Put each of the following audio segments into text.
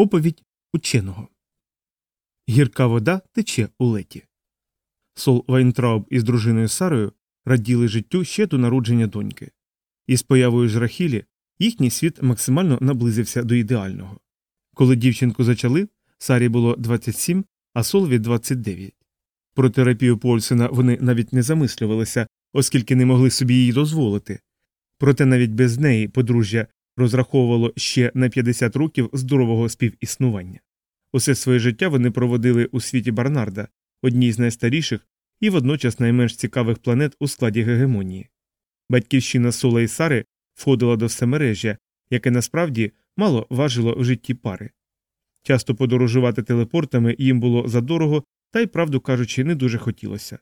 Оповідь ученого. Гірка вода тече у леті. Сол Вайнтрауб із дружиною Сарою раділи життю ще до народження доньки. Із появою ж Рахілі їхній світ максимально наблизився до ідеального. Коли дівчинку зачали, Сарі було 27, а Солові 29. Про терапію Польсена вони навіть не замислювалися, оскільки не могли собі її дозволити. Проте навіть без неї подружжя розраховувало ще на 50 років здорового співіснування. Усе своє життя вони проводили у світі Барнарда, одній з найстаріших і водночас найменш цікавих планет у складі гегемонії. Батьківщина Сола і Сари входила до всемережжя, яке насправді мало важило в житті пари. Часто подорожувати телепортами їм було задорого, та й, правду кажучи, не дуже хотілося.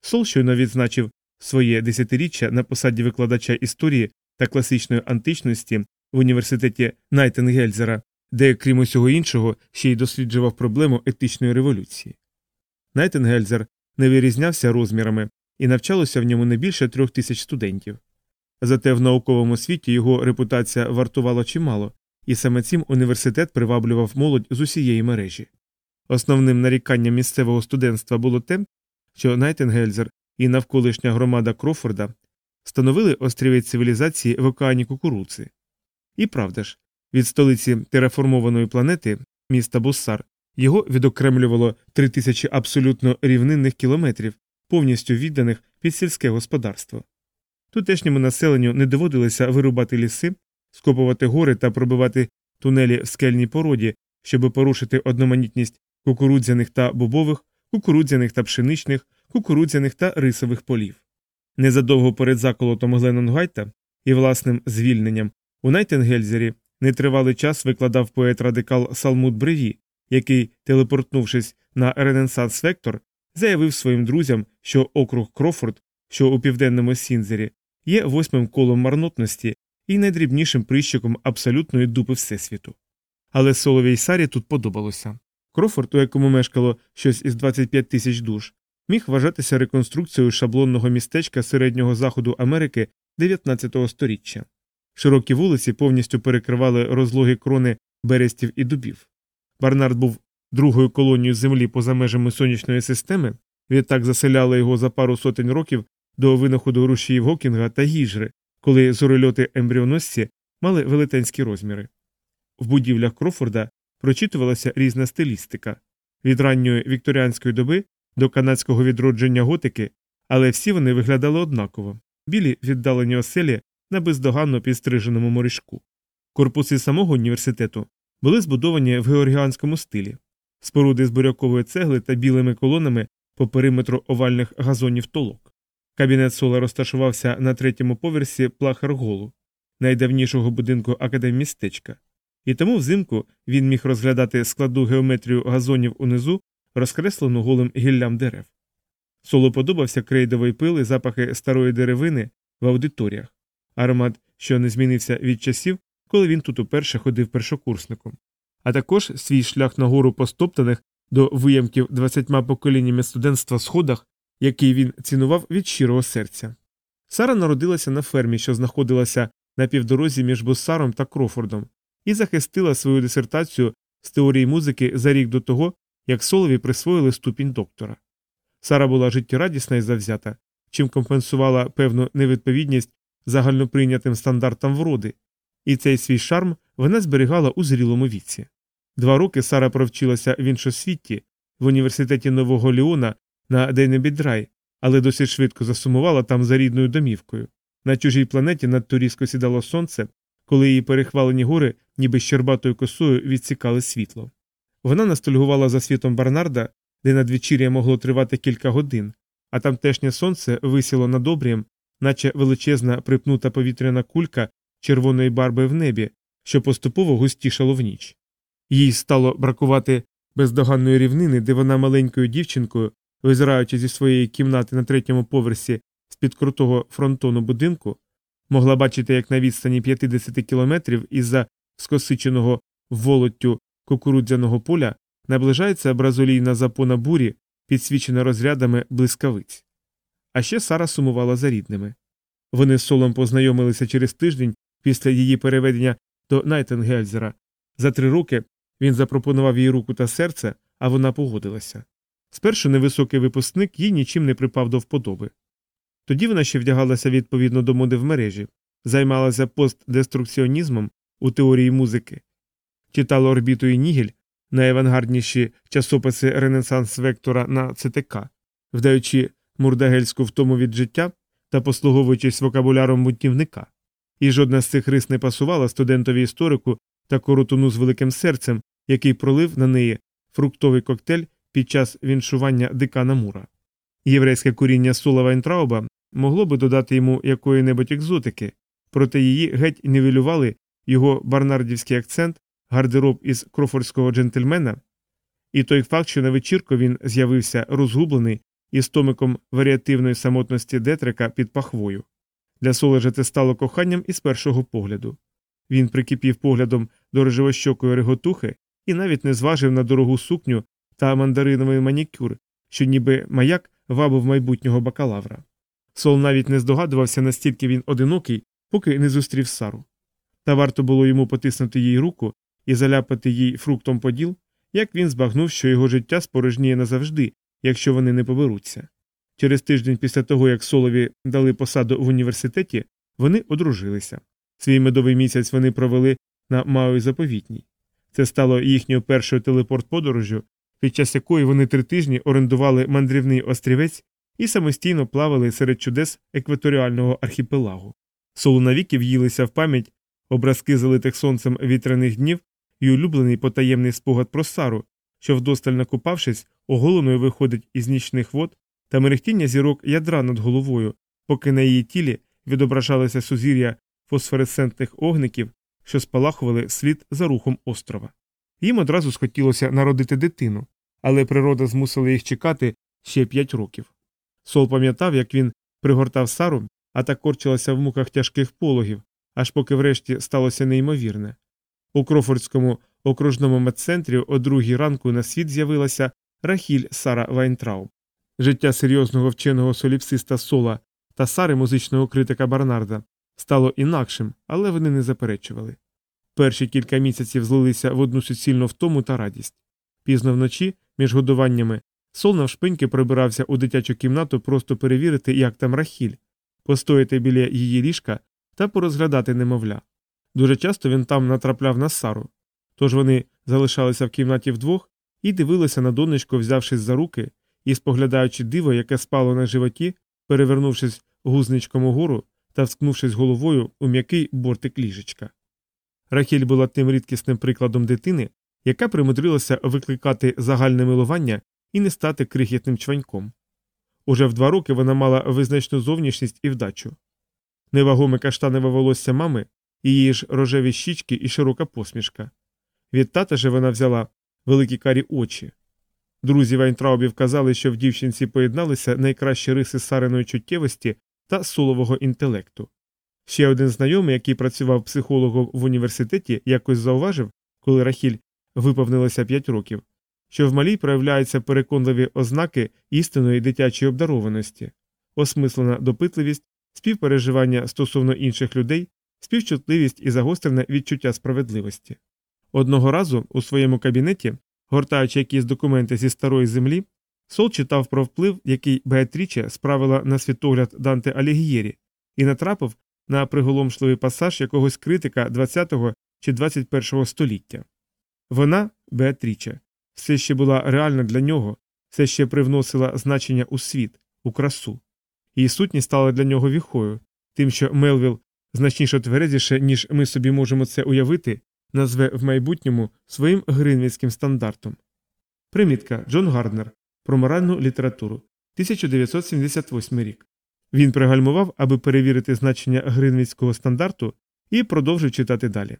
Сол щойно відзначив своє десятиріччя на посаді викладача історії та класичної античності в університеті Найтенгельзера, де, крім усього іншого, ще й досліджував проблему етичної революції. Найтенгельзер не вирізнявся розмірами і навчалося в ньому не більше трьох тисяч студентів. Зате в науковому світі його репутація вартувала чимало, і саме цим університет приваблював молодь з усієї мережі. Основним наріканням місцевого студентства було те, що Найтенгельзер і навколишня громада Крофорда становили острівець цивілізації в океані кукуруци. І правда ж, від столиці тераформованої планети, міста Буссар, його відокремлювало три тисячі абсолютно рівнинних кілометрів, повністю відданих під сільське господарство. Тутешньому населенню не доводилося вирубати ліси, скопувати гори та пробивати тунелі в скельній породі, щоб порушити одноманітність кукурудзяних та бобових, кукурудзяних та пшеничних, кукурудзяних та рисових полів. Незадовго перед заколотом Гленнон-Гайта і власним звільненням у Найтенгельзері нетривалий час викладав поет радикал Салмут Бреві, який, телепортнувшись на Ренесанс Вектор, заявив своїм друзям, що округ Крофорд, що у південному Сінзері, є восьмим колом марнотності і найдрібнішим прищиком абсолютної дупи Всесвіту. Але Соловій Сарі тут подобалося. Крофорд, у якому мешкало щось із 25 тисяч душ, міг вважатися реконструкцією шаблонного містечка середнього заходу Америки 19 століття. Широкі вулиці повністю перекривали розлоги крони берестів і дубів. Барнард був другою колонією землі поза межами сонячної системи, відтак заселяли його за пару сотень років до винаходу рушіїв Гокінга та гіжри, коли зорольоти ембріоносці мали велетенські розміри. В будівлях Крофорда прочитувалася різна стилістика від ранньої вікторіанської доби до канадського відродження готики, але всі вони виглядали однаково білі віддалені оселі на бездоганно підстриженому морішку. Корпуси самого університету були збудовані в георгіанському стилі, споруди з бурякової цегли та білими колонами по периметру овальних газонів толок. Кабінет Сола розташувався на третьому поверсі плахерголу, найдавнішого будинку академмістечка, і тому взимку він міг розглядати складу геометрію газонів унизу, розкреслену голим гіллям дерев. Солу подобався крейдовий пил і запахи старої деревини в аудиторіях, аромат, що не змінився від часів, коли він тут уперше ходив першокурсником, а також свій шлях нагору постоптаних до виямків двадцятьма поколіннями студентства сходах, який він цінував від щирого серця. Сара народилася на фермі, що знаходилася на півдорозі між Боссаром та Крофордом, і захистила свою дисертацію з теорії музики за рік до того, як Солові присвоїли ступінь доктора. Сара була життєрадісна і завзята, чим компенсувала певну невідповідність загальноприйнятим стандартам вроди, і цей свій шарм вона зберігала у зрілому віці. Два роки Сара провчилася в іншосвіті в університеті Нового Ліона на Дейнебідрай, але досить швидко засумувала там за рідною домівкою. На чужій планеті надто різко сідало сонце, коли її перехвалені гори, ніби щербатою косою, відсікали світло. Вона ностальгувала за світом Барнарда, де надвечір'я могло тривати кілька годин, а тамтешнє сонце висіло над обрієм, наче величезна припнута повітряна кулька червоної барби в небі, що поступово густішало в ніч. Їй стало бракувати бездоганної рівнини, де вона маленькою дівчинкою, визираючи зі своєї кімнати на третьому поверсі з під крутого фронтону будинку, могла бачити, як на відстані 50 кілометрів із за скосиченого волоттю кукурудзяного поля наближається бразолійна запона бурі, підсвічена розрядами блискавиць. А ще Сара сумувала за рідними. Вони з солом познайомилися через тиждень після її переведення до Найтенгельзера. За три роки Він запропонував їй руку та серце, а вона погодилася. Спершу невисокий випускник їй нічим не припав до вподоби. Тоді вона ще вдягалася відповідно до моди в мережі, займалася постдеструкціонізмом у теорії музики, читала орбіту і Нігель, найавангардніші часописи Ренесанс Вектора на ЦТК, вдаючи мурдагельську втому від життя та послуговуючись вокабуляром бунтівника. І жодна з цих рис не пасувала студентові історику та коротуну з великим серцем, який пролив на неї фруктовий коктейль під час віншування дикана Мура. Єврейське коріння Сола Вайнтрауба могло би додати йому якої-небудь екзотики, проте її геть нівелювали його барнардівський акцент, гардероб із крофордського джентльмена, і той факт, що на вечірку він з'явився розгублений із томиком варіативної самотності Детрика під пахвою. Для Солежа це стало коханням із першого погляду. Він прикипів поглядом до режевощокої реготухи і навіть не зважив на дорогу сукню та мандариновий манікюр, що ніби маяк вабив майбутнього бакалавра. Сол навіть не здогадувався, настільки він одинокий, поки не зустрів Сару. Та варто було йому потиснути їй руку і заляпати їй фруктом поділ, як він збагнув, що його життя спорожніє назавжди, якщо вони не поберуться. Через тиждень після того, як Солові дали посаду в університеті, вони одружилися. Свій медовий місяць вони провели на Мауї заповітній. Це стало їхньою першою телепорт-подорожю, під час якої вони три тижні орендували мандрівний острівець і самостійно плавали серед чудес екваторіального архіпелагу. Солу навіки в'їлися в пам'ять образки залитих сонцем вітряних днів і улюблений потаємний спогад про Сару, що вдосталь накупавшись, оголеною виходить із нічних вод та мерехтіння зірок ядра над головою, поки на її тілі відображалися сузір'я фосфоресцентних огників, що спалахували слід за рухом острова. Їм одразу схотілося народити дитину, але природа змусила їх чекати ще п'ять років. Сол пам'ятав, як він пригортав Сару, а та корчилася в муках тяжких пологів, аж поки врешті сталося неймовірне. У Крофордському окружному медцентрі о другій ранку на світ з'явилася Рахіль Сара Вайнтрауб. Життя серйозного вченого соліпсиста Сола та Сари музичного критика Барнарда стало інакшим, але вони не заперечували. Перші кілька місяців злилися в одну суцільну втому та радість. Пізно вночі, між годуваннями, Сол навшпиньки прибирався у дитячу кімнату просто перевірити, як там рахіль, постояти біля її ліжка та порозглядати немовля. Дуже часто він там натрапляв на Сару. Тож вони залишалися в кімнаті вдвох і дивилися на донечку, взявшись за руки і споглядаючи диво, яке спало на животі, перевернувшись гузничком угору та вскнувшись головою у м'який бортик ліжечка. Рахіль була тим рідкісним прикладом дитини, яка примудрилася викликати загальне милування і не стати крихітним чваньком. Уже в два роки вона мала визначну зовнішність і вдачу. Невагоме каштаневе волосся мами, її ж рожеві щічки і широка посмішка. Від тата же вона взяла великі карі очі. Друзі Вайнтраубів казали, що в дівчинці поєдналися найкращі риси сареної чуттєвості та сулового інтелекту. Ще один знайомий, який працював психологом в університеті, якось зауважив, коли Рахіль виповнилося 5 років, що в малій проявляються переконливі ознаки істинної дитячої обдарованості, осмислена допитливість, співпереживання стосовно інших людей, співчутливість і загострене відчуття справедливості. Одного разу у своєму кабінеті, гортаючи якісь документи зі старої землі, Сол читав про вплив, який Беатріче справила на світогляд Данте Алігієрі, і натрапив на приголомшливий пасаж якогось критика ХХ чи XXI століття. Вона, Беатріче, все ще була реальна для нього, все ще привносила значення у світ, у красу. Її сутність стала для нього віхою, тим, що Мелвіл значніше тверезіше, ніж ми собі можемо це уявити, назве в майбутньому своїм гринвіцьким стандартом. Примітка Джон Гарднер про моральну літературу 1978 рік. Він пригальмував, аби перевірити значення гринвіцького стандарту, і продовжив читати далі.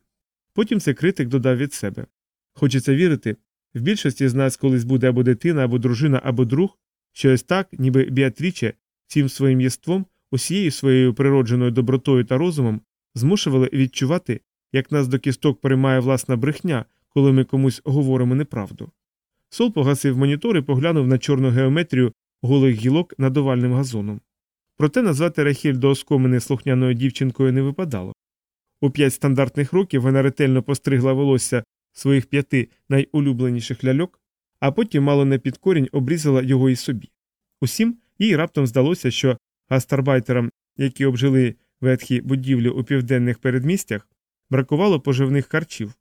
Потім цей критик додав від себе Хочеться вірити, в більшості з нас колись буде або дитина, або дружина, або друг, що ось так, ніби Біатріче, цим своїм єством, усією своєю природженою добротою та розумом, змушували відчувати, як нас до кісток переймає власна брехня, коли ми комусь говоримо неправду. Сол погасив монітор і поглянув на чорну геометрію голих гілок над овальним газоном. Проте назвати Рахіль до оскомини слухняною дівчинкою не випадало. У п'ять стандартних років вона ретельно постригла волосся своїх п'яти найулюбленіших ляльок, а потім мало не під корінь обрізала його і собі. Усім їй раптом здалося, що гастарбайтерам, які обжили ветхі будівлі у південних передмістях, бракувало поживних харчів.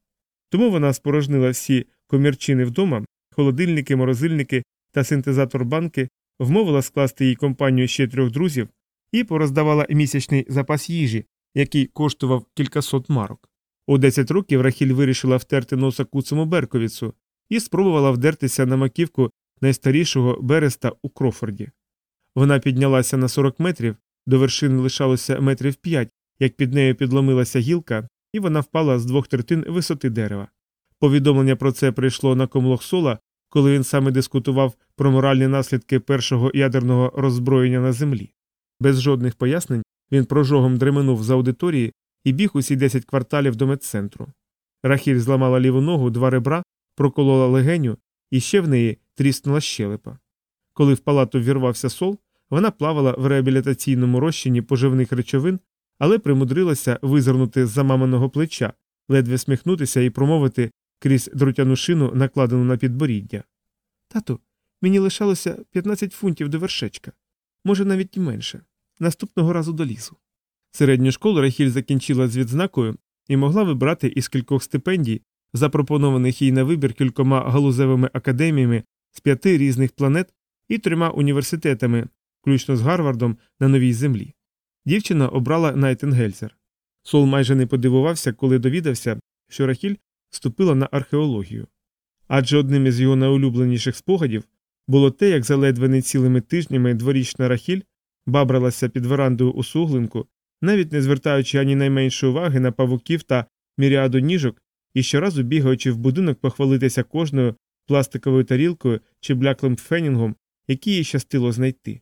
Тому вона спорожнила всі комірчини вдома, холодильники, морозильники та синтезатор банки, вмовила скласти їй компанію ще трьох друзів і пороздавала місячний запас їжі, який коштував кількасот марок. У 10 років Рахіль вирішила втерти носа куцому Берковіцу і спробувала вдертися на маківку найстарішого береста у Крофорді. Вона піднялася на 40 метрів, до вершини лишалося метрів 5, як під нею підломилася гілка, і вона впала з двох третин висоти дерева. Повідомлення про це прийшло на комлох сола, коли він саме дискутував про моральні наслідки першого ядерного роззброєння на землі. Без жодних пояснень він прожогом дременув з аудиторії і біг усі 10 кварталів до медцентру. Рахіль зламала ліву ногу, два ребра, проколола легеню, і ще в неї тріснула щелепа. Коли в палату вірвався сол, вона плавала в реабілітаційному розчині поживних речовин, але примудрилася визирнути з замаманого плеча, ледве сміхнутися і промовити крізь друтяну шину, накладену на підборіддя. Тату, мені лишалося 15 фунтів до вершечка, може навіть і менше. Наступного разу до лісу. Середню школу Рахіль закінчила з відзнакою і могла вибрати із кількох стипендій, запропонованих їй на вибір кількома галузевими академіями з п'яти різних планет і трьома університетами, включно з Гарвардом на новій землі. Дівчина обрала Найтенгельзер. Сол майже не подивувався, коли довідався, що Рахіль вступила на археологію. Адже одним із його найулюбленіших спогадів було те, як за ледве не цілими тижнями дворічна Рахіль бабралася під верандою у суглинку, навіть не звертаючи ані найменшої уваги на павуків та міріаду ніжок, і щоразу бігаючи в будинок похвалитися кожною пластиковою тарілкою чи бляклим фенінгом, які їй щастило знайти.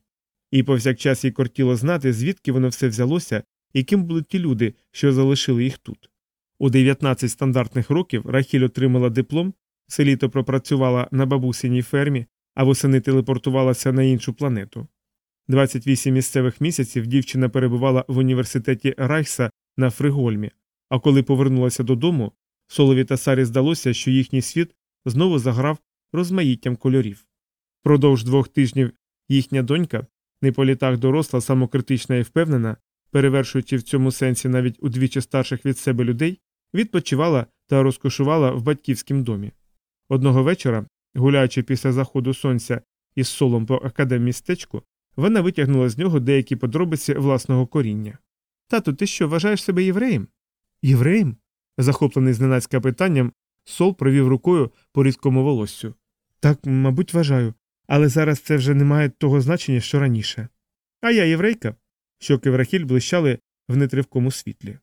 І повсякчас їй кортіло знати, звідки воно все взялося і ким були ті люди, що залишили їх тут. У 19 стандартних років Рахіль отримала диплом, все літо пропрацювала на бабусиній фермі, а восени телепортувалася на іншу планету. 28 місцевих місяців дівчина перебувала в університеті Райхса на Фригольмі, а коли повернулася додому, Солові та Сарі здалося, що їхній світ знову заграв розмаїттям кольорів. Продовж двох тижнів їхня донька, не по літах доросла, самокритична і впевнена, перевершуючи в цьому сенсі навіть удвічі старших від себе людей, відпочивала та розкошувала в батьківськім домі. Одного вечора, гуляючи після заходу сонця із солом по академмістечку, вона витягнула з нього деякі подробиці власного коріння. Тату, ти що, вважаєш себе євреєм? Євреєм? захоплений зненацька питанням, сол провів рукою по рідкому волоссю. Так, мабуть, вважаю, але зараз це вже не має того значення, що раніше. А я єврейка. Щоки Врахіль блищали в нетривкому світлі.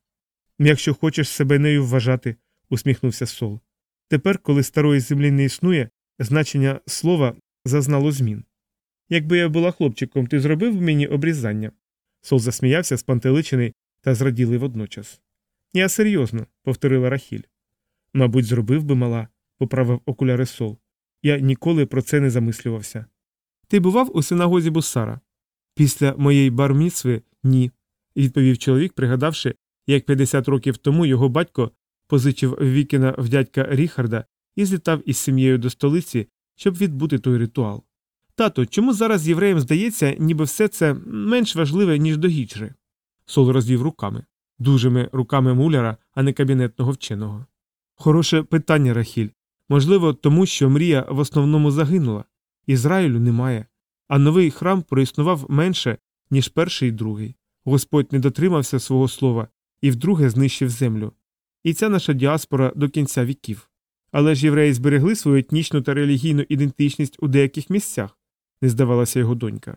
Якщо хочеш себе нею вважати, усміхнувся сол. Тепер, коли старої землі не існує, значення слова зазнало змін. Якби я була хлопчиком, ти зробив мені обрізання. Сол засміявся, спантеличений та зраділий водночас. Я серйозно, повторила Рахіль. Мабуть, зробив би мала, поправив окуляри сол. Я ніколи про це не замислювався. Ти бував у синагозі Бусара? Після моєї барміцви ні, відповів чоловік, пригадавши, як 50 років тому його батько позичив вікіна в дядька Ріхарда і злітав із сім'єю до столиці, щоб відбути той ритуал. Тато, чому зараз євреям здається, ніби все це менш важливе, ніж до гіджри? Сол розвів руками, дужими руками муляра, а не кабінетного вченого. Хороше питання, Рахіль. Можливо, тому що мрія в основному загинула. Ізраїлю немає, а новий храм проіснував менше, ніж перший і другий. Господь не дотримався свого слова і вдруге знищив землю. І ця наша діаспора до кінця віків. Але ж євреї зберегли свою етнічну та релігійну ідентичність у деяких місцях, не здавалася його донька.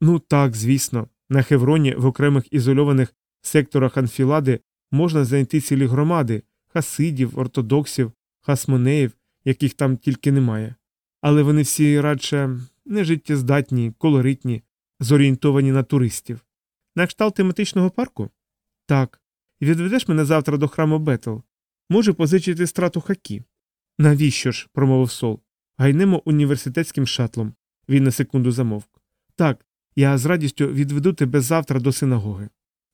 Ну так, звісно, на Хевроні в окремих ізольованих секторах анфілади можна знайти цілі громади хасидів, ортодоксів, хасмонеїв, яких там тільки немає. Але вони всі радше нежиттєздатні, колоритні, зорієнтовані на туристів. На кшталт тематичного парку? Так. Відведеш мене завтра до храму Бетел. Можу позичити страту хакі. Навіщо ж? промовив сол. Гайнемо університетським шатлом. Він на секунду замовк. Так, я з радістю відведу тебе завтра до синагоги.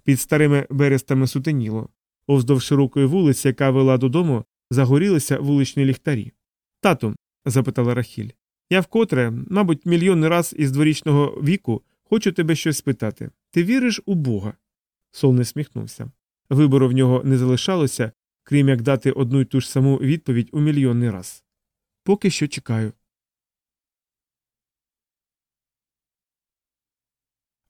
Під старими берестами сутеніло. Оздовж широкої вулиці, яка вела додому, загорілися вуличні ліхтарі. Тату, запитала Рахіль, я вкотре, мабуть, мільйонний раз із дворічного віку хочу тебе щось спитати. Ти віриш у Бога? Сол не сміхнувся. Вибору в нього не залишалося, крім як дати одну й ту ж саму відповідь у мільйонний раз. Поки що чекаю.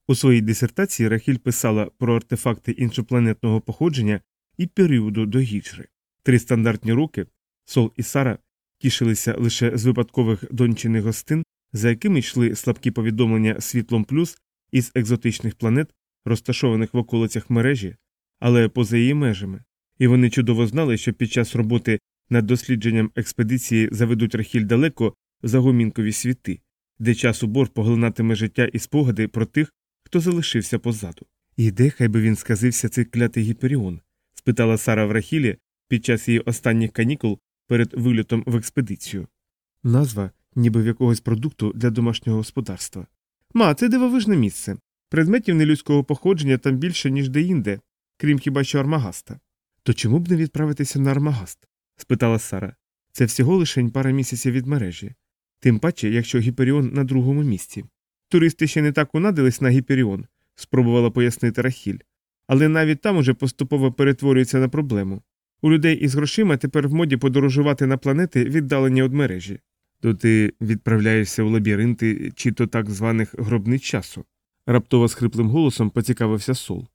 У своїй дисертації Рахіль писала про артефакти іншопланетного походження і періоду до гіджри. Три стандартні роки Сол і Сара тішилися лише з випадкових дончиних гостин, за якими йшли слабкі повідомлення світлом плюс із екзотичних планет, розташованих в околицях мережі, але поза її межами, і вони чудово знали, що під час роботи над дослідженням експедиції заведуть Рахіль далеко в загомінкові світи, де час у бор поглинатиме життя і спогади про тих, хто залишився позаду. І де хай би він сказився цей клятий гіперіон? спитала Сара в Рахілі під час її останніх канікул перед вильотом в експедицію. Назва, ніби в якогось продукту для домашнього господарства. Ма, це дивовижне місце. Предметів нелюдського походження там більше, ніж деінде, крім хіба що Армагаста. То чому б не відправитися на Армагаст? спитала Сара. Це всього лише пара місяців від мережі. Тим паче, якщо Гіперіон на другому місці. Туристи ще не так унадились на Гіперіон, спробувала пояснити Рахіль. Але навіть там уже поступово перетворюється на проблему. У людей із грошима тепер в моді подорожувати на планети, віддалені від мережі. То ти відправляєшся у лабіринти чи то так званих гробниць часу. раптово з хриплим голосом поцікавився Сол.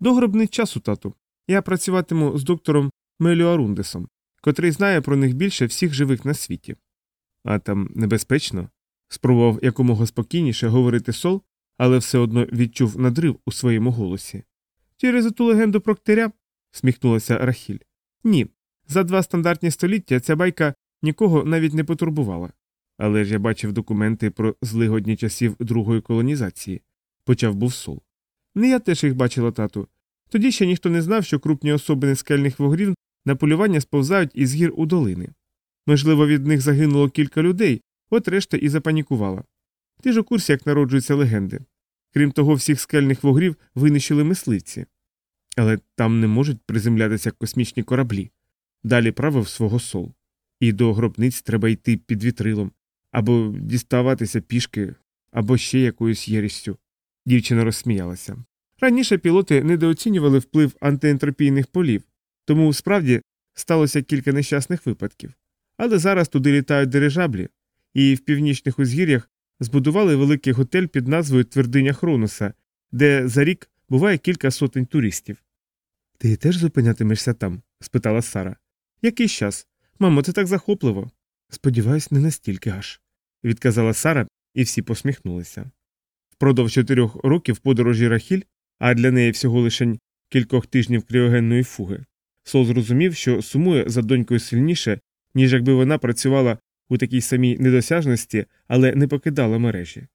До гробниць часу, тату. Я працюватиму з доктором Меліоарундесом, котрий знає про них більше всіх живих на світі. А там небезпечно. Спробував якомога спокійніше говорити сол, але все одно відчув надрив у своєму голосі. Через ту легенду про ктиря? сміхнулася Рахіль. Ні. За два стандартні століття ця байка нікого навіть не потурбувала. Але ж я бачив документи про злигодні часів другої колонізації, почав був сол. Не я теж їх бачила, тату. Тоді ще ніхто не знав, що крупні особини скельних вугрів на полювання сповзають із гір у долини. Можливо, від них загинуло кілька людей, от решта і запанікувала. Ти ж у курсі, як народжуються легенди. Крім того, всіх скельних вугрів винищили мисливці. Але там не можуть приземлятися космічні кораблі. Далі правив свого сол. І до гробниць треба йти під вітрилом, або діставатися пішки, або ще якоюсь єрістю. Дівчина розсміялася. Раніше пілоти недооцінювали вплив антиентропійних полів, тому справді сталося кілька нещасних випадків. Але зараз туди літають дирижаблі, і в північних узгір'ях збудували великий готель під назвою Твердиня Хронуса, де за рік буває кілька сотень туристів. Ти теж зупинятимешся там? спитала Сара. Якийсь час. Мамо, це так захопливо. Сподіваюсь, не настільки аж, відказала Сара, і всі посміхнулися. Впродовж чотирьох років подорожі Рахіль, а для неї всього лише кількох тижнів кріогенної фуги, Сол зрозумів, що сумує за донькою сильніше, ніж якби вона працювала у такій самій недосяжності, але не покидала мережі.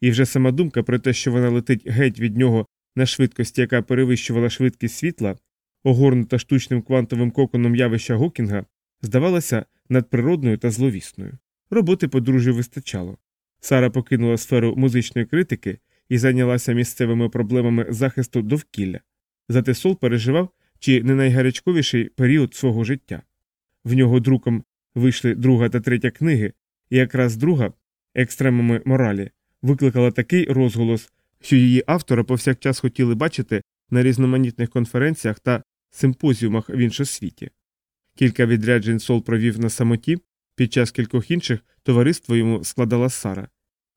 І вже сама думка про те, що вона летить геть від нього на швидкості, яка перевищувала швидкість світла, огорнута штучним квантовим коконом явища Гокінга, здавалася надприродною та зловісною. Роботи подружжю вистачало. Сара покинула сферу музичної критики і зайнялася місцевими проблемами захисту довкілля. Зате Сол переживав чи не найгарячковіший період свого життя. В нього друком вийшли друга та третя книги, і якраз друга, екстремами моралі, викликала такий розголос, що її автора повсякчас хотіли бачити на різноманітних конференціях та симпозіумах в іншосвіті. Кілька відряджень Сол провів на самоті, під час кількох інших товариство йому складала Сара.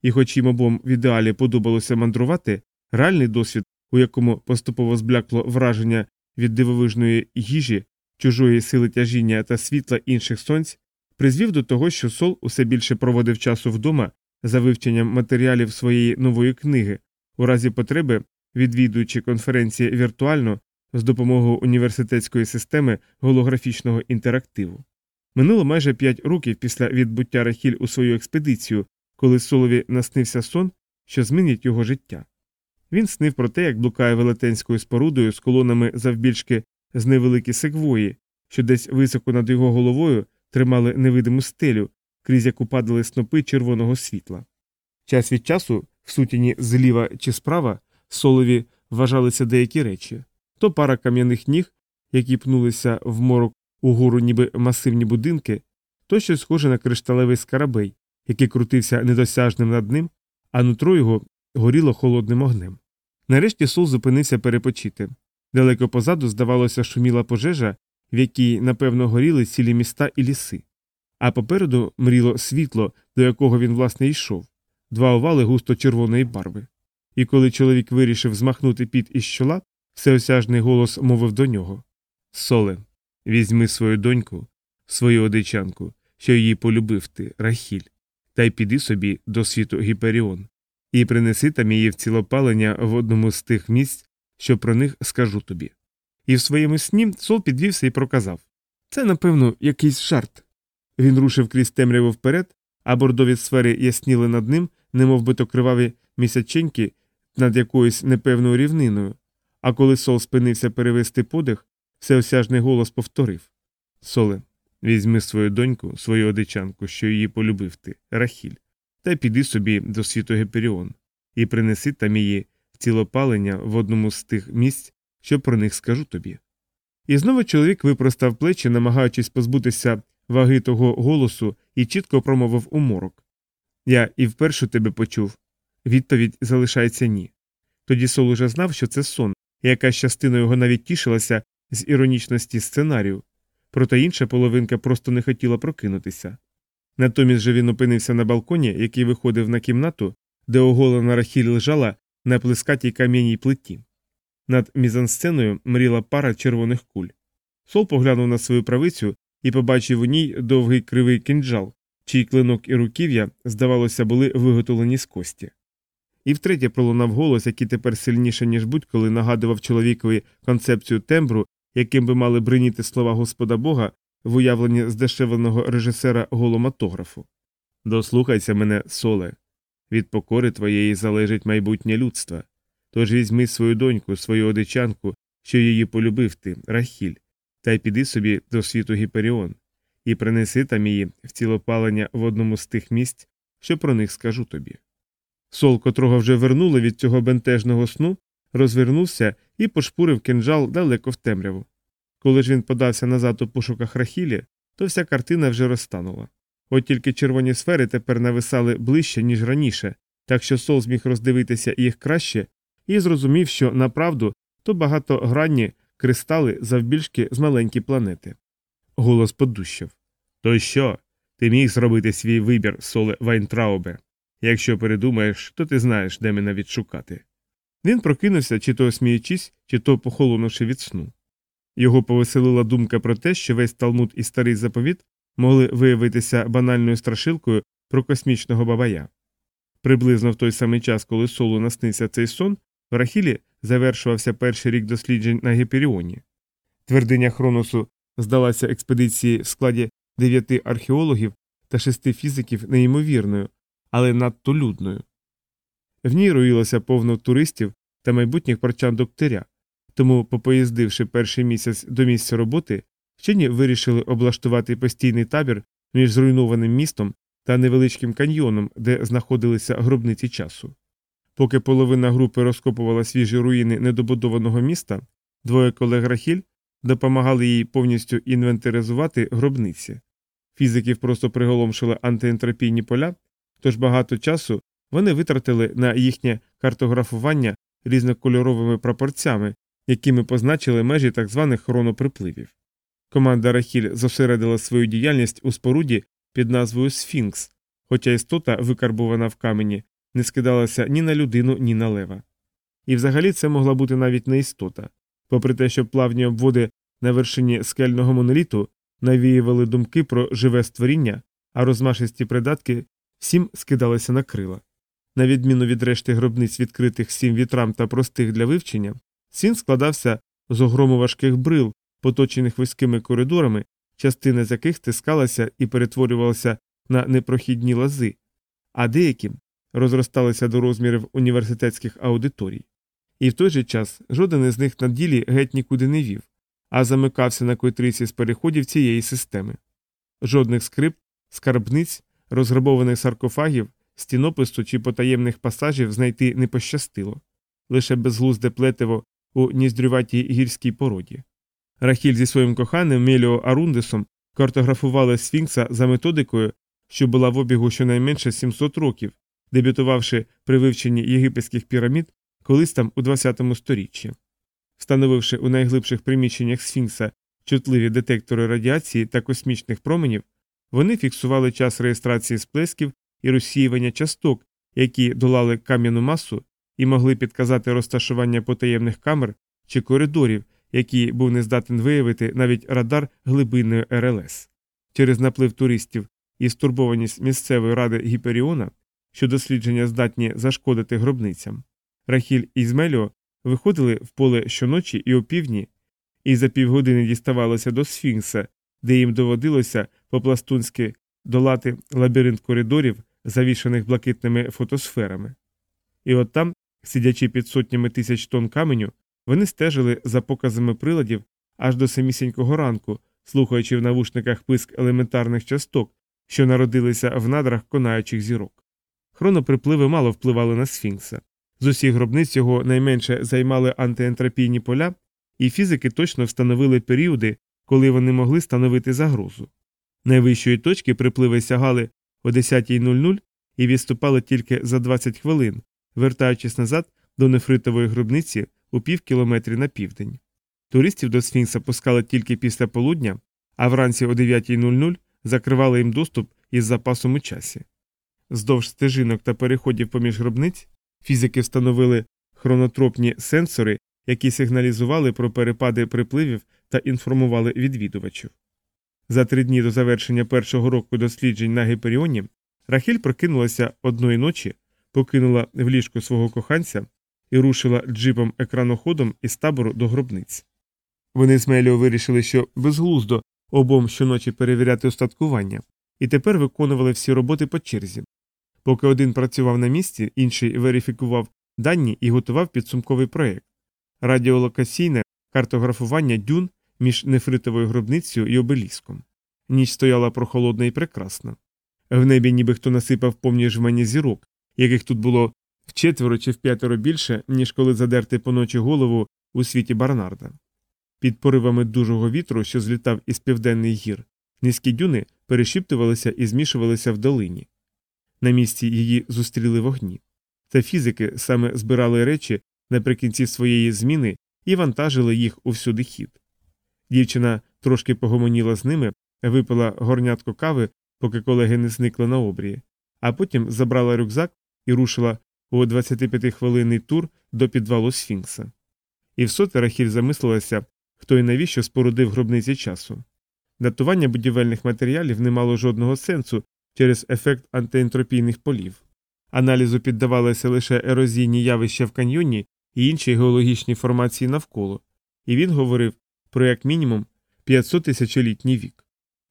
І, хоч їм обом в ідеалі подобалося мандрувати, реальний досвід, у якому поступово зблякло враження від дивовижної їжі, чужої сили тяжіння та світла інших сонць, призвів до того, що Сол усе більше проводив часу вдома за вивченням матеріалів своєї нової книги, у разі потреби, відвідуючи конференції віртуально з допомогою університетської системи голографічного інтерактиву. Минуло майже п'ять років після відбуття Рахіль у свою експедицію, коли Солові наснився сон, що змінить його життя. Він снив про те, як блукає велетенською спорудою з колонами завбільшки з невеликі секвої, що десь високо над його головою тримали невидиму стелю, крізь яку падали снопи червоного світла. Час від часу, в сутіні зліва чи справа, солові вважалися деякі речі то пара кам'яних ніг, які пнулися в морок угору ніби масивні будинки, то щось схоже на кришталевий скарабей, який крутився недосяжним над ним, а нутро його горіло холодним огнем. Нарешті Сол зупинився перепочити. Далеко позаду, здавалося, шуміла пожежа, в якій, напевно, горіли цілі міста і ліси. А попереду мріло світло, до якого він, власне, йшов, два овали густо червоної барви. І коли чоловік вирішив змахнути під із чола, всеосяжний голос мовив до нього Соле, візьми свою доньку, свою одичанку, що її полюбив ти, Рахіль, та й піди собі до світу Гіперіон, і принеси там її в цілопалення в одному з тих місць, що про них скажу тобі. І в своєму сні Сол підвівся і проказав Це, напевно, якийсь жарт. Він рушив крізь темряву вперед, а бордові сфери ясніли над ним, немов би то криваві місяченьки над якоюсь непевною рівниною, а коли Сол спинився перевести подих, всеосяжний голос повторив Соле, візьми свою доньку, свою одичанку, що її полюбив ти, Рахіль, та піди собі до світу Геперіон, і принеси там її в цілопалення в одному з тих місць, що про них скажу тобі. І знову чоловік випростав плечі, намагаючись позбутися ваги того голосу, і чітко промовив у морок. Я і вперше тебе почув. Відповідь залишається ні. Тоді Сол уже знав, що це сон, і якась частина його навіть тішилася з іронічності сценарію, проте інша половинка просто не хотіла прокинутися. Натомість же він опинився на балконі, який виходив на кімнату, де оголена рахіль лежала на плескатій кам'яній плиті. Над мізансценою мріла пара червоних куль. Сол поглянув на свою правицю і побачив у ній довгий кривий кинджал, чий клинок і руків'я, здавалося, були виготовлені з кості. І втретє пролунав голос, який тепер сильніше, ніж будь-коли нагадував чоловікові концепцію тембру, яким би мали бриніти слова Господа Бога в уявленні здешевленого режисера голоматографу. Дослухайся мене, соле. Від покори твоєї залежить майбутнє людства. Тож візьми свою доньку, свою одичанку, що її полюбив ти, Рахіль, та й піди собі до світу Гіперіон, і принеси там її в цілопалення в одному з тих місць, що про них скажу тобі. Сол, котрого вже вернули від цього бентежного сну, розвернувся і пошпурив кинджал далеко в темряву. Коли ж він подався назад у пошуках Рахілі, то вся картина вже розтанула. От тільки червоні сфери тепер нависали ближче, ніж раніше, так що Сол зміг роздивитися їх краще і зрозумів, що направду то багатогранні кристали завбільшки з маленькі планети. Голос подущав. То що? Ти міг зробити свій вибір, соле Вайнтраубе. Якщо передумаєш, то ти знаєш, де мене відшукати. Він прокинувся, чи то сміючись, чи то похолонувши від сну. Його повеселила думка про те, що весь талмуд і старий заповіт могли виявитися банальною страшилкою про космічного бабая. Приблизно в той самий час, коли солу наснився цей сон, в Рахілі завершувався перший рік досліджень на Гіперіоні. Твердиня Хроносу здалася експедиції в складі дев'яти археологів та шести фізиків неймовірною, але надто людною. В ній роїлося повно туристів та майбутніх парчан докторя, тому, попоїздивши перший місяць до місця роботи, вчені вирішили облаштувати постійний табір між зруйнованим містом та невеличким каньйоном, де знаходилися гробниці часу. Поки половина групи розкопувала свіжі руїни недобудованого міста, двоє колег Рахіль допомагали їй повністю інвентаризувати гробниці. Фізиків просто приголомшили антиентропійні поля, тож багато часу вони витратили на їхнє картографування різнокольоровими прапорцями, якими позначили межі так званих хроноприпливів. Команда Рахіль зосередила свою діяльність у споруді під назвою Сфінкс, хоча істота, викарбувана в камені, не скидалася ні на людину, ні на лева. І взагалі це могла бути навіть не істота. Попри те, що плавні обводи на вершині скельного моноліту навіювали думки про живе створіння, а розмашисті придатки всім скидалися на крила. На відміну від решти гробниць, відкритих всім вітрам та простих для вивчення, сін складався з огрому важких брил, поточених вузькими коридорами, частина з яких стискалася і перетворювалася на непрохідні лази, а деякі розросталися до розмірів університетських аудиторій. І в той же час жоден із них на ділі геть нікуди не вів, а замикався на котрійці з переходів цієї системи. Жодних скрипт, скарбниць, розграбованих саркофагів, стінопису чи потаємних пасажів знайти не пощастило, лише безглузде плетиво у ніздрюватій гірській породі. Рахіль зі своїм коханим Меліо Арундесом картографували Сфінкса за методикою, що була в обігу щонайменше 700 років, дебютувавши при вивченні єгипетських пірамід колись там у 20 сторіччі. Встановивши у найглибших приміщеннях Сфінкса чутливі детектори радіації та космічних променів, вони фіксували час реєстрації сплесків і розсіювання часток, які долали кам'яну масу і могли підказати розташування потаємних камер чи коридорів, які був не здатен виявити навіть радар глибинної РЛС. Через наплив туристів і стурбованість місцевої ради Гіперіона, що дослідження здатні зашкодити гробницям. Рахіль і Змеліо виходили в поле щоночі і опівдні, і за півгодини діставалося до Сфінкса, де їм доводилося по-пластунськи долати лабіринт коридорів, завішаних блакитними фотосферами. І от там, сидячи під сотнями тисяч тонн каменю, вони стежили за показами приладів аж до самісінького ранку, слухаючи в навушниках писк елементарних часток, що народилися в надрах конаючих зірок. Хроноприпливи мало впливали на Сфінкса. З усіх гробниць його найменше займали антиентропійні поля, і фізики точно встановили періоди, коли вони могли становити загрозу. Найвищої точки припливи сягали о 10.00 і відступали тільки за 20 хвилин, вертаючись назад до нефритової гробниці у пів кілометрі на південь. Туристів до Сфінкса пускали тільки після полудня, а вранці о 9.00 закривали їм доступ із запасом у часі. Здовж стежинок та переходів поміж гробниць фізики встановили хронотропні сенсори, які сигналізували про перепади припливів та інформували відвідувачів. За три дні до завершення першого року досліджень на Гіперіоні Рахіль прокинулася одної ночі, покинула в ліжку свого коханця і рушила джипом екраноходом із табору до гробниць. Вони з Меліо вирішили, що безглуздо обом щоночі перевіряти устаткування, і тепер виконували всі роботи по черзі. Поки один працював на місці, інший верифікував дані і готував підсумковий проєкт радіолокаційне картографування дюн між нефритовою гробницею і обеліском. Ніч стояла прохолодна і прекрасна. В небі ніби хто насипав повні жмені зірок, яких тут було вчетверо чи вп'ятеро більше, ніж коли задерти поночі голову у світі Барнарда. Під поривами дужого вітру, що злітав із південних гір, низькі дюни перешіптувалися і змішувалися в долині. На місці її зустріли вогні. Це фізики саме збирали речі наприкінці своєї зміни і вантажили їх усюди хід. Дівчина трошки погомоніла з ними, випила горнятко кави, поки колеги не зникли на обрії, а потім забрала рюкзак і рушила у 25-хвилинний тур до підвалу Сфінкса. І в соти Рахіль замислилася, хто і навіщо спорудив гробниці часу. Датування будівельних матеріалів не мало жодного сенсу через ефект антиентропійних полів. Аналізу піддавалися лише ерозійні явища в каньйоні і інші геологічні формації навколо, і він говорив про як мінімум 500 тисячолітній вік.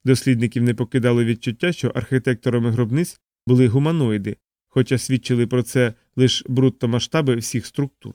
Дослідників не покидало відчуття, що архітекторами гробниць були гуманоїди, хоча свідчили про це лише брутто масштаби всіх структур.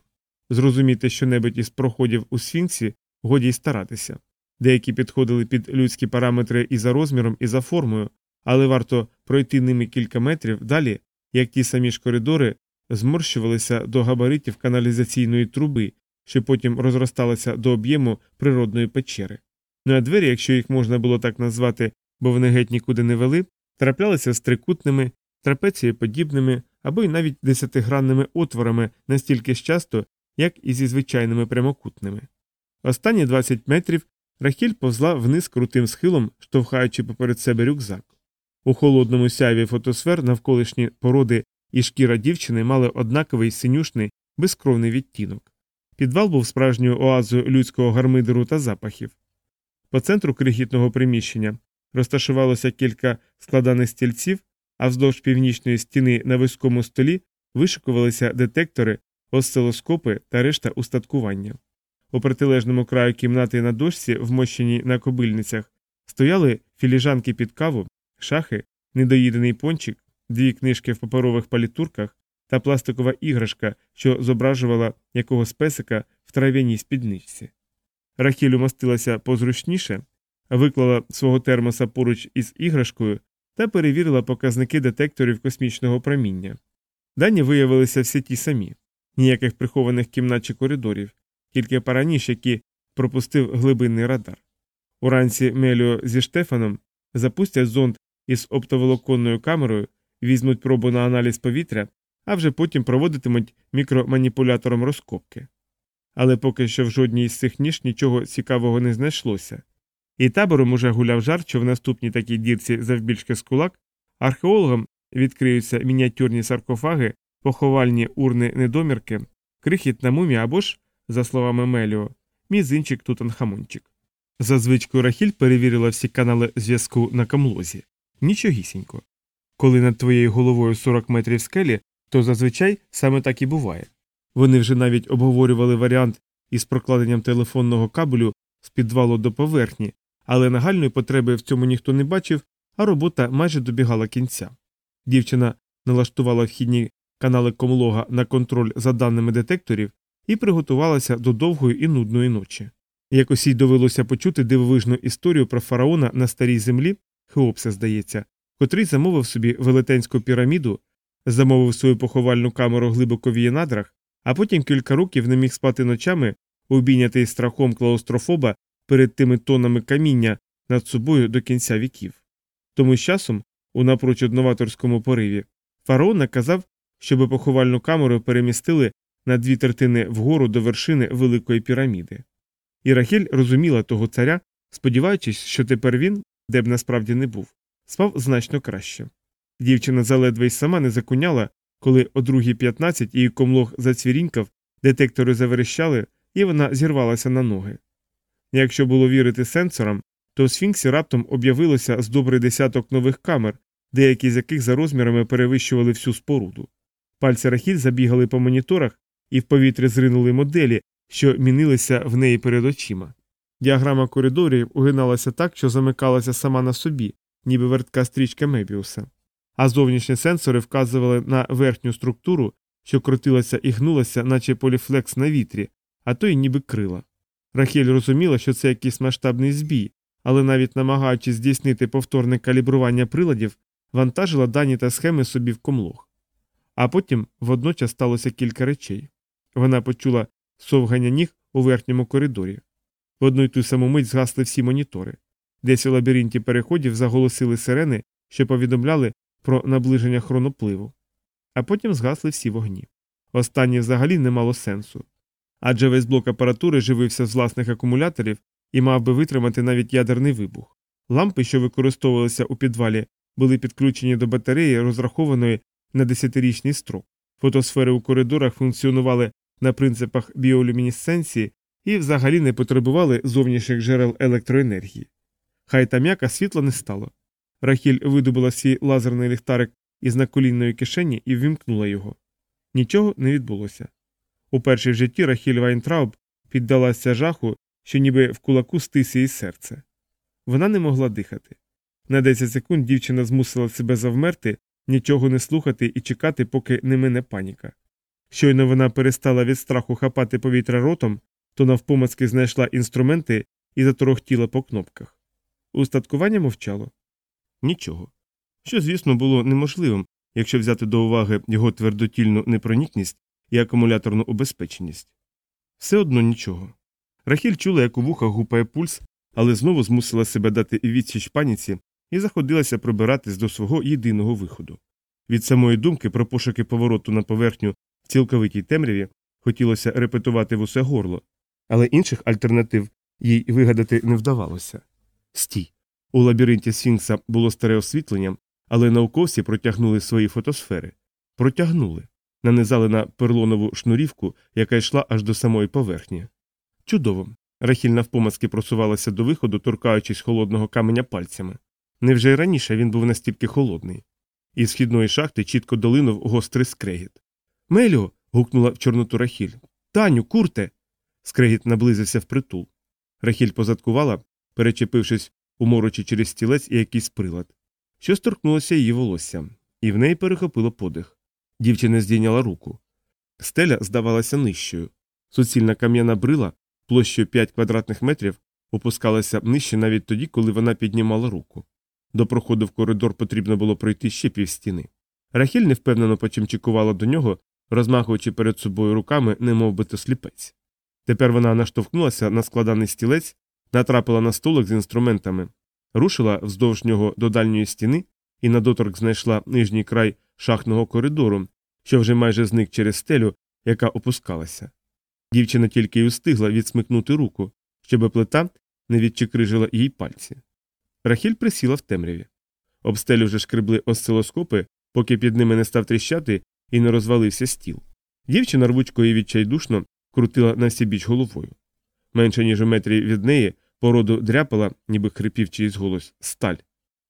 Зрозуміти щонебудь із проходів у Сфінксі годі й старатися. Деякі підходили під людські параметри і за розміром, і за формою, але варто пройти ними кілька метрів далі, як ті самі ж коридори зморщувалися до габаритів каналізаційної труби, що потім розросталися до об'єму природної печери. Ну а двері, якщо їх можна було так назвати, бо вони геть нікуди не вели, траплялися з трикутними, трапецієподібними або й навіть десятигранними отворами настільки ж часто, як і зі звичайними прямокутними. Останні 20 метрів Рахіль повзла вниз крутим схилом, штовхаючи поперед себе рюкзак. У холодному сяйві фотосфер навколишні породи і шкіра дівчини мали однаковий синюшний, безкровний відтінок. Підвал був справжньою оазою людського гармидеру та запахів. По центру крихітного приміщення розташувалося кілька складаних стільців, а вздовж північної стіни на вузькому столі вишикувалися детектори, осцилоскопи та решта устаткування. У протилежному краю кімнати на дошці, вмощеній на кобильницях, стояли філіжанки під каву, шахи, недоїдений пончик, дві книжки в паперових палітурках та пластикова іграшка, що зображувала якогось песика в трав'яній спідничці. Рахіль умостилася позручніше, виклала свого термоса поруч із іграшкою та перевірила показники детекторів космічного проміння. Дані виявилися всі ті самі ніяких прихованих кімнат чи коридорів, тільки параніж, які пропустив глибинний радар. Уранці Меліо зі Штефаном запустять зонд із оптоволоконною камерою, візьмуть пробу на аналіз повітря, а вже потім проводитимуть мікроманіпулятором розкопки. Але поки що в жодній із цих ніж нічого цікавого не знайшлося. І табором уже гуляв жарт, що в наступній такій дірці завбільшки з кулак археологам відкриються мініатюрні саркофаги, поховальні урни недомірки, крихітна мумія або ж, за словами Меліо, мізинчик Тутанхамончик. За звичкою Рахіль перевірила всі канали зв'язку на камлозі. Нічогісінько. Коли над твоєю головою 40 метрів скелі, то зазвичай саме так і буває. Вони вже навіть обговорювали варіант із прокладенням телефонного кабелю з підвалу до поверхні, але нагальної потреби в цьому ніхто не бачив, а робота майже добігала кінця. Дівчина налаштувала вхідні канали комлога на контроль за даними детекторів і приготувалася до довгої і нудної ночі. Якось їй довелося почути дивовижну історію про фараона на старій землі, Хеопса, здається, котрий замовив собі велетенську піраміду, замовив свою поховальну камеру глибоко в її надрах, а потім кілька років не міг спати ночами, обійнятий страхом клаустрофоба перед тими тонами каміння над собою до кінця віків. Тому з часом, у напрочуд новаторському пориві, фараон наказав, щоб поховальну камеру перемістили на дві третини вгору до вершини Великої піраміди. І Рахіль розуміла того царя, сподіваючись, що тепер він, де б насправді не був, спав значно краще. Дівчина заледве й сама не закуняла, коли о 2.15 її комлог зацвірінькав, детектори заверещали, і вона зірвалася на ноги. Якщо було вірити сенсорам, то у Сфінксі раптом об'явилося з добрий десяток нових камер, деякі з яких за розмірами перевищували всю споруду. Пальці Рахіль забігали по моніторах і в повітрі зринули моделі, що мінилися в неї перед очима. Діаграма коридорів угиналася так, що замикалася сама на собі, ніби вертка стрічка Мебіуса, а зовнішні сенсори вказували на верхню структуру, що крутилася і гнулася, наче поліфлекс на вітрі, а то й ніби крила. Рахель розуміла, що це якийсь масштабний збій, але навіть намагаючись здійснити повторне калібрування приладів, вантажила дані та схеми собі в комлог. А потім водночас сталося кілька речей. Вона почула совгання ніг у верхньому коридорі. В одну й ту саму мить згасли всі монітори. Десь у лабіринті переходів заголосили сирени, що повідомляли про наближення хронопливу. А потім згасли всі вогні. Останнє взагалі не мало сенсу. Адже весь блок апаратури живився з власних акумуляторів і мав би витримати навіть ядерний вибух. Лампи, що використовувалися у підвалі, були підключені до батареї, розрахованої на десятирічний строк. Фотосфери у коридорах функціонували на принципах біолюмінесценції і взагалі не потребували зовнішніх джерел електроенергії. Хай та м'яка світла не стало. Рахіль видобула свій лазерний ліхтарик із наколінної кишені і ввімкнула його. Нічого не відбулося. Уперше в житті Рахіль Вайнтрауб піддалася жаху, що ніби в кулаку стис її серце. Вона не могла дихати. На 10 секунд дівчина змусила себе завмерти, нічого не слухати і чекати, поки не мине паніка. Щойно вона перестала від страху хапати повітря ротом, то навпомацки знайшла інструменти і заторохтіла по кнопках. Устаткування мовчало. Нічого. Що, звісно, було неможливим, якщо взяти до уваги його твердотільну непроникність і акумуляторну убезпеченість. Все одно нічого. Рахіль чула, як у вухах гупає пульс, але знову змусила себе дати відсіч паніці і заходилася пробиратись до свого єдиного виходу. Від самої думки про пошуки повороту на поверхню в цілковитій темряві хотілося репетувати в усе горло, але інших альтернатив їй вигадати не вдавалося. Стій. У лабіринті Сфінкса було старе освітлення, але науковці протягнули свої фотосфери. Протягнули, нанизали на перлонову шнурівку, яка йшла аж до самої поверхні. Чудово. Рахіль навпомацки просувалася до виходу, торкаючись холодного каменя пальцями. Невже й раніше він був настільки холодний? Із східної шахти чітко долинув гострий скрегіт. Меліо. гукнула в чорноту Рахіль. Таню, курте. Скрегіт наблизився впритул. Рахіль позадкувала, перечепившись у морочі через стілець і якийсь прилад. Що сторкнулося її волосся, і в неї перехопило подих. Дівчина здійняла руку. Стеля здавалася нижчою. Суцільна кам'яна брила площею 5 квадратних метрів опускалася нижче навіть тоді, коли вона піднімала руку. До проходу в коридор потрібно було пройти ще півстіни. Рахіль невпевнено почимчикувала до нього, розмахуючи перед собою руками, немов би то сліпець. Тепер вона наштовхнулася на складаний стілець, натрапила на столик з інструментами, рушила вздовж нього до дальньої стіни і на доторк знайшла нижній край шахтного коридору, що вже майже зник через стелю, яка опускалася. Дівчина тільки й устигла відсмикнути руку, щоби плита не відчикрижила їй пальці. Рахіль присіла в темряві. Об стелю вже шкребли осцилоскопи, поки під ними не став тріщати і не розвалився стіл. Дівчина рвучко і відчайдушно крутила на всібіч головою. Менше ніж у метрі від неї породу дряпала, ніби хрипів чиїсь голос, сталь.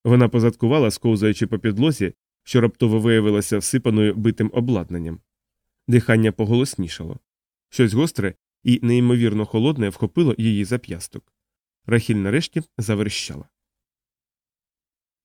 Вона позадкувала, сковзаючи по підлозі, що раптово виявилася всипаною битим обладнанням. Дихання поголоснішало. Щось гостре і неймовірно холодне вхопило її зап'ясток. Рахіль нарешті заверещала.